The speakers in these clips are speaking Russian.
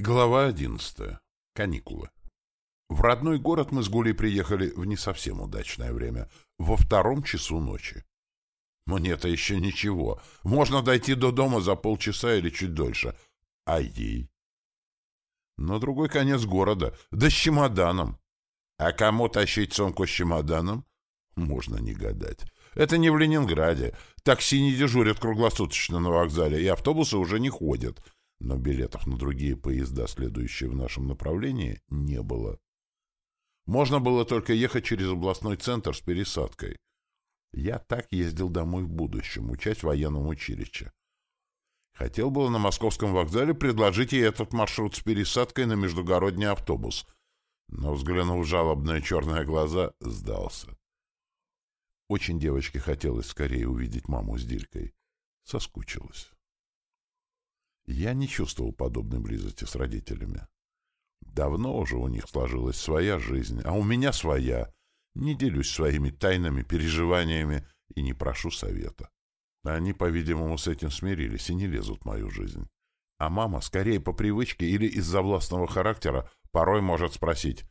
Глава одиннадцатая. Каникулы. В родной город мы с Гулей приехали в не совсем удачное время, во втором часу ночи. Мне-то еще ничего. Можно дойти до дома за полчаса или чуть дольше. А ей? На другой конец города, да с чемоданом. А кому тащить сумку с чемоданом? Можно не гадать. Это не в Ленинграде. Такси не дежурят круглосуточно на вокзале, и автобусы уже не ходят — но билетов на другие поезда, следующие в нашем направлении, не было. Можно было только ехать через областной центр с пересадкой. Я так ездил домой в будущем, учась в военном училище. Хотел было на московском вокзале предложить ей этот маршрут с пересадкой на междугородний автобус, но, взглянув в жалобные черные глаза, сдался. Очень девочке хотелось скорее увидеть маму с Дилькой. Соскучилась. Я не чувствовал подобной близости с родителями. Давно уже у них сложилась своя жизнь, а у меня своя. Не делюсь своими тайнами, переживаниями и не прошу совета. Они, по-видимому, с этим смирились и не лезут в мою жизнь. А мама, скорее по привычке или из-за властного характера, порой может спросить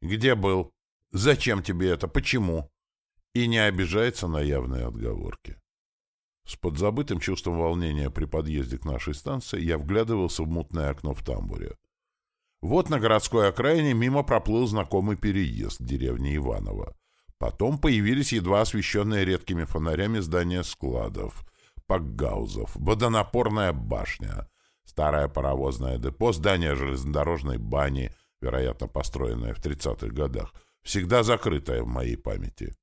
«Где был? Зачем тебе это? Почему?» и не обижается на явные отговорки. С подзабытым чувством волнения при подъезде к нашей станции я вглядывался в мутное окно в тамбуре. Вот на городской окраине мимо проплыл знакомый переезд деревни Иваново. Потом появились едва освещенные редкими фонарями здания складов, пакгаузов, водонапорная башня, старое паровозное депо, здание железнодорожной бани, вероятно, построенное в 30-х годах, всегда закрытое в моей памяти.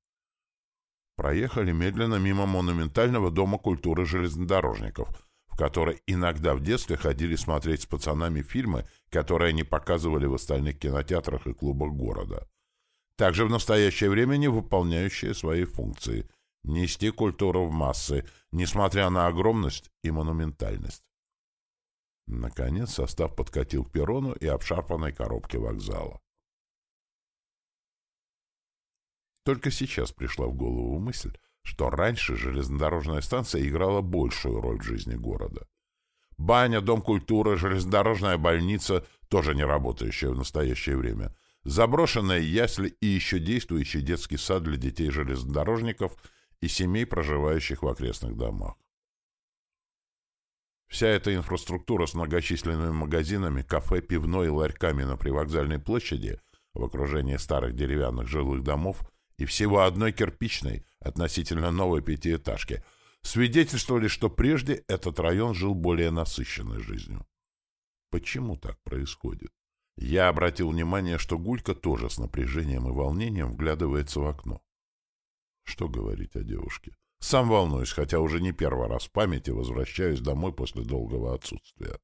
Проехали медленно мимо монументального дома культуры железнодорожников, в который иногда в детстве ходили смотреть с пацанами фильмы, которые они показывали в остальных кинотеатрах и клубах города. Также в настоящее время не выполняющие свои функции – нести культуру в массы, несмотря на огромность и монументальность. Наконец состав подкатил к перрону и обшарпанной коробке вокзала. Только сейчас пришла в голову мысль, что раньше железнодорожная станция играла большую роль в жизни города. Баня, дом культуры, железнодорожная больница, тоже не работающая в настоящее время, заброшенные ясли и еще действующий детский сад для детей железнодорожников и семей, проживающих в окрестных домах. Вся эта инфраструктура с многочисленными магазинами, кафе, пивной и ларьками на привокзальной площади в окружении старых деревянных жилых домов – и всего одной кирпичной, относительно новой пятиэтажки, свидетельствовали, что прежде этот район жил более насыщенной жизнью. Почему так происходит? Я обратил внимание, что Гулька тоже с напряжением и волнением вглядывается в окно. Что говорить о девушке? Сам волнуюсь, хотя уже не первый раз в памяти возвращаюсь домой после долгого отсутствия.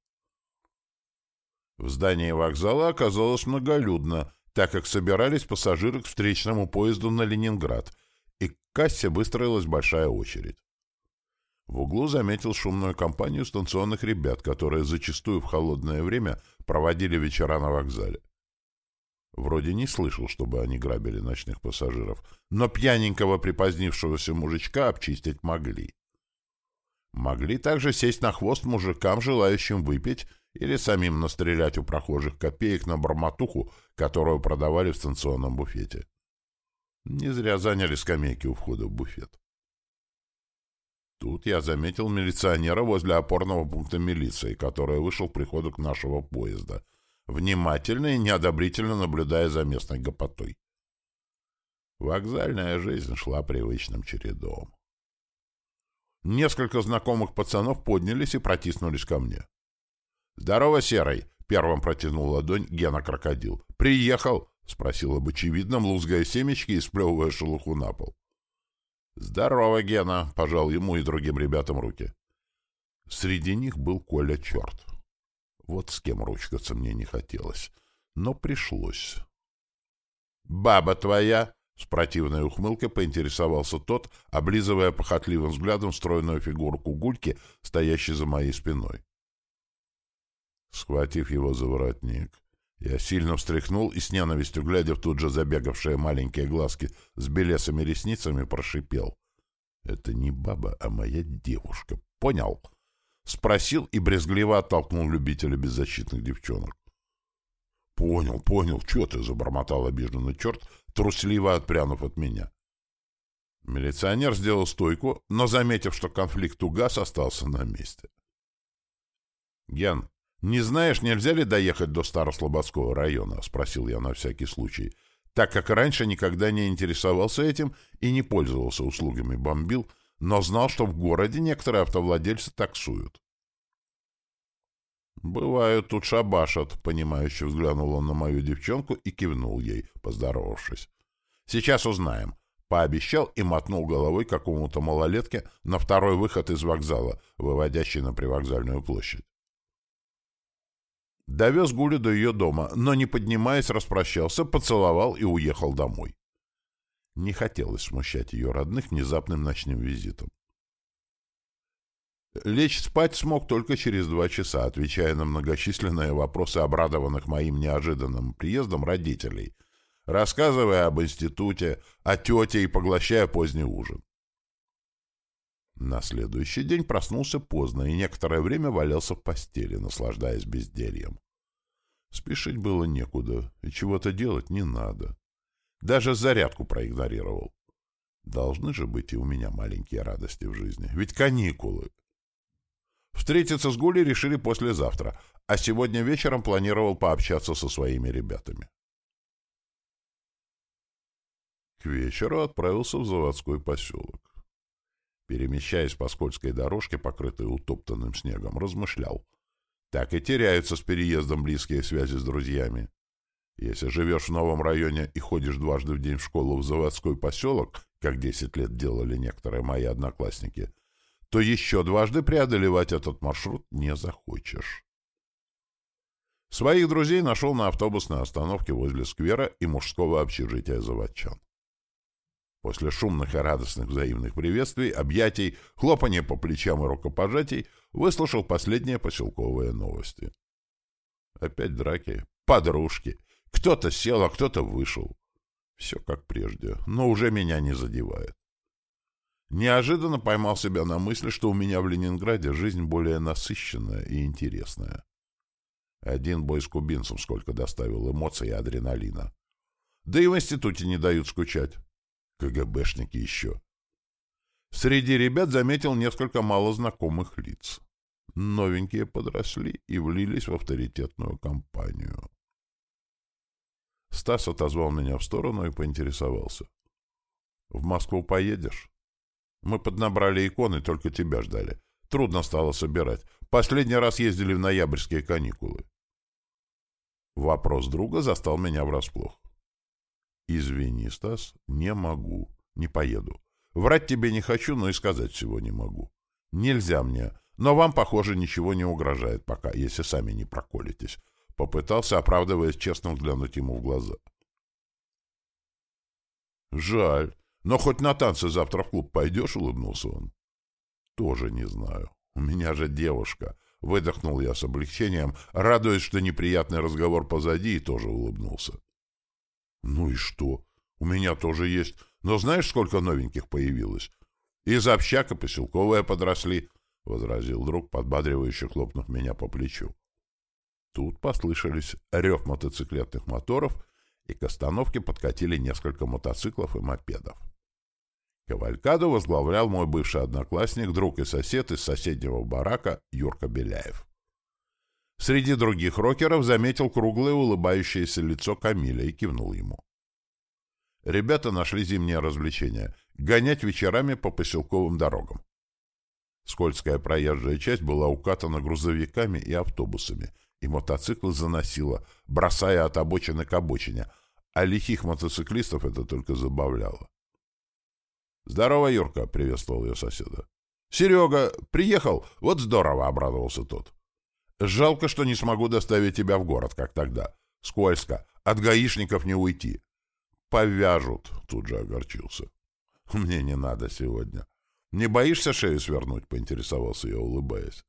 В здании вокзала оказалось многолюдно, так как собирались пассажиры к встречному поезду на Ленинград, и к кассе выстроилась большая очередь. В углу заметил шумную компанию станционных ребят, которые зачастую в холодное время проводили вечера на вокзале. Вроде не слышал, чтобы они грабили ночных пассажиров, но пьяненького припозднившегося мужичка обчистить могли. Могли также сесть на хвост мужикам, желающим выпить или самим настрелять у прохожих копеек на барматуху, которую продавали в станционном буфете. Не зря заняли скамейки у входа в буфет. Тут я заметил милиционера возле опорного пункта милиции, который вышел к приходу к нашего поезда, внимательно и неодобрительно наблюдая за местной гопотой. Вокзальная жизнь шла привычным чередом. Несколько знакомых пацанов поднялись и протиснулись ко мне. «Здорово, Серый!» — первым протянул ладонь Гена-крокодил. «Приехал!» — спросил об очевидном, лузгая семечки и сплевывая шелуху на пол. «Здорово, Гена!» — пожал ему и другим ребятам руки. Среди них был Коля Черт. Вот с кем ручкаться мне не хотелось, но пришлось. «Баба твоя!» — с противной ухмылкой поинтересовался тот, облизывая похотливым взглядом стройную фигурку гульки, стоящей за моей спиной. Схватив его за воротник, я сильно встряхнул и с ненавистью, глядя в тут же забегавшие маленькие глазки с белесыми ресницами, прошипел. «Это не баба, а моя девушка. Понял?» Спросил и брезгливо оттолкнул любителя беззащитных девчонок. Понял, понял. Чего ты забормотал обиженный черт, трусливо отпрянув от меня? Милиционер сделал стойку, но, заметив, что конфликт угас, остался на месте. «Ген, не знаешь, нельзя ли доехать до Старослободского района?» — спросил я на всякий случай, так как раньше никогда не интересовался этим и не пользовался услугами бомбил, но знал, что в городе некоторые автовладельцы таксуют. «Бывают тут шабашат», — понимающе взглянул он на мою девчонку и кивнул ей, поздоровавшись. «Сейчас узнаем», — пообещал и мотнул головой какому-то малолетке на второй выход из вокзала, выводящий на привокзальную площадь. Довез Гулю до ее дома, но, не поднимаясь, распрощался, поцеловал и уехал домой. Не хотелось смущать ее родных внезапным ночным визитом. Лечь спать смог только через два часа, отвечая на многочисленные вопросы обрадованных моим неожиданным приездом родителей, рассказывая об институте, о тете и поглощая поздний ужин. На следующий день проснулся поздно и некоторое время валялся в постели, наслаждаясь бездельем. Спешить было некуда, и чего-то делать не надо. Даже зарядку проигнорировал. Должны же быть и у меня маленькие радости в жизни. Ведь каникулы. Встретиться с Гулей решили послезавтра, а сегодня вечером планировал пообщаться со своими ребятами. К вечеру отправился в заводской поселок. Перемещаясь по скользкой дорожке, покрытой утоптанным снегом, размышлял. Так и теряются с переездом близкие связи с друзьями. Если живешь в новом районе и ходишь дважды в день в школу в заводской поселок, как десять лет делали некоторые мои одноклассники, то еще дважды преодолевать этот маршрут не захочешь. Своих друзей нашел на автобусной остановке возле сквера и мужского общежития заводчан. После шумных и радостных взаимных приветствий, объятий, хлопания по плечам и рукопожатий выслушал последние поселковые новости. Опять драки, подружки. Кто-то сел, а кто-то вышел. Все как прежде, но уже меня не задевает. Неожиданно поймал себя на мысли, что у меня в Ленинграде жизнь более насыщенная и интересная. Один бой с кубинцем сколько доставил эмоций и адреналина. Да и в институте не дают скучать. КГБшники еще. Среди ребят заметил несколько малознакомых лиц. Новенькие подросли и влились в авторитетную компанию. Стас отозвал меня в сторону и поинтересовался. — В Москву поедешь? Мы поднабрали иконы, только тебя ждали. Трудно стало собирать. Последний раз ездили в ноябрьские каникулы. Вопрос друга застал меня врасплох. «Извини, Стас, не могу, не поеду. Врать тебе не хочу, но и сказать всего не могу. Нельзя мне, но вам, похоже, ничего не угрожает пока, если сами не проколитесь». Попытался, оправдываясь честно, взглянуть ему в глаза. «Жаль. Но хоть на танцы завтра в клуб пойдешь, — улыбнулся он. — Тоже не знаю. У меня же девушка. Выдохнул я с облегчением, радуясь, что неприятный разговор позади, и тоже улыбнулся. — Ну и что? У меня тоже есть. Но знаешь, сколько новеньких появилось? Из общака поселковые подросли, — возразил друг, подбадривающе хлопнув меня по плечу. Тут послышались рев мотоциклетных моторов, и к остановке подкатили несколько мотоциклов и мопедов. Кавалькаду возглавлял мой бывший одноклассник, друг и сосед из соседнего барака Юрка Беляев. Среди других рокеров заметил круглое улыбающееся лицо Камиля и кивнул ему. Ребята нашли зимнее развлечение — гонять вечерами по поселковым дорогам. Скользкая проезжая часть была укатана грузовиками и автобусами, и мотоциклы заносило, бросая от обочины к обочине, а лихих мотоциклистов это только забавляло. «Здорово, Юрка!» — приветствовал ее соседа. «Серега, приехал? Вот здорово!» — обрадовался тот. «Жалко, что не смогу доставить тебя в город, как тогда. Скользко. От гаишников не уйти». «Повяжут!» — тут же огорчился. «Мне не надо сегодня. Не боишься шею свернуть?» — поинтересовался я, улыбаясь.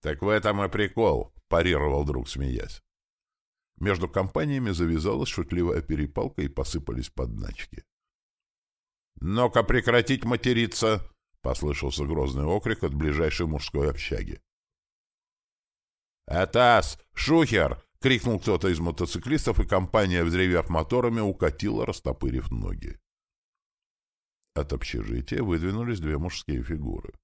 «Так в этом и прикол», — парировал друг, смеясь. Между компаниями завязалась шутливая перепалка и посыпались подначки. «Ну-ка прекратить материться!» — послышался грозный окрик от ближайшей мужской общаги. «Атас! Шухер! — крикнул кто-то из мотоциклистов, и компания, взревев моторами, укатила, растопырив ноги. От общежития выдвинулись две мужские фигуры.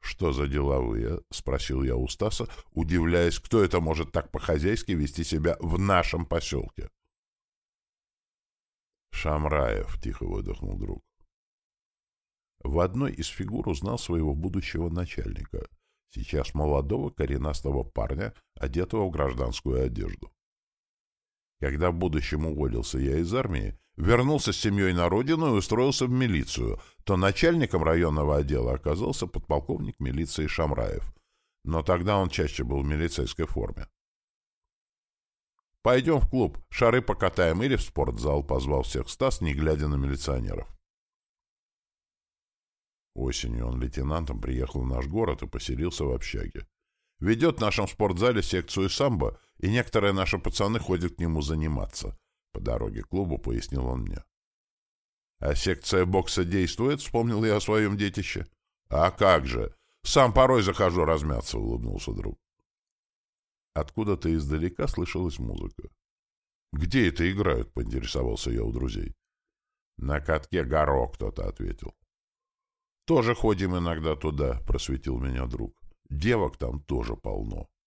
«Что за деловые?» — спросил я у Стаса, удивляясь, кто это может так по-хозяйски вести себя в нашем поселке. «Шамраев», — тихо выдохнул друг. В одной из фигур узнал своего будущего начальника, сейчас молодого коренастого парня, одетого в гражданскую одежду. Когда в будущем уволился я из армии, вернулся с семьей на родину и устроился в милицию, то начальником районного отдела оказался подполковник милиции Шамраев. Но тогда он чаще был в милицейской форме. «Пойдем в клуб, шары покатаем или в спортзал», — позвал всех Стас, не глядя на милиционеров. Осенью он лейтенантом приехал в наш город и поселился в общаге. Ведет в нашем спортзале секцию самбо, и некоторые наши пацаны ходят к нему заниматься. По дороге к клубу пояснил он мне. «А секция бокса действует?» — вспомнил я о своем детище. «А как же! Сам порой захожу размяться», — улыбнулся друг. Откуда-то издалека слышалась музыка. «Где это играют?» — поинтересовался я у друзей. «На катке горох», — кто-то ответил. «Тоже ходим иногда туда», — просветил меня друг. «Девок там тоже полно».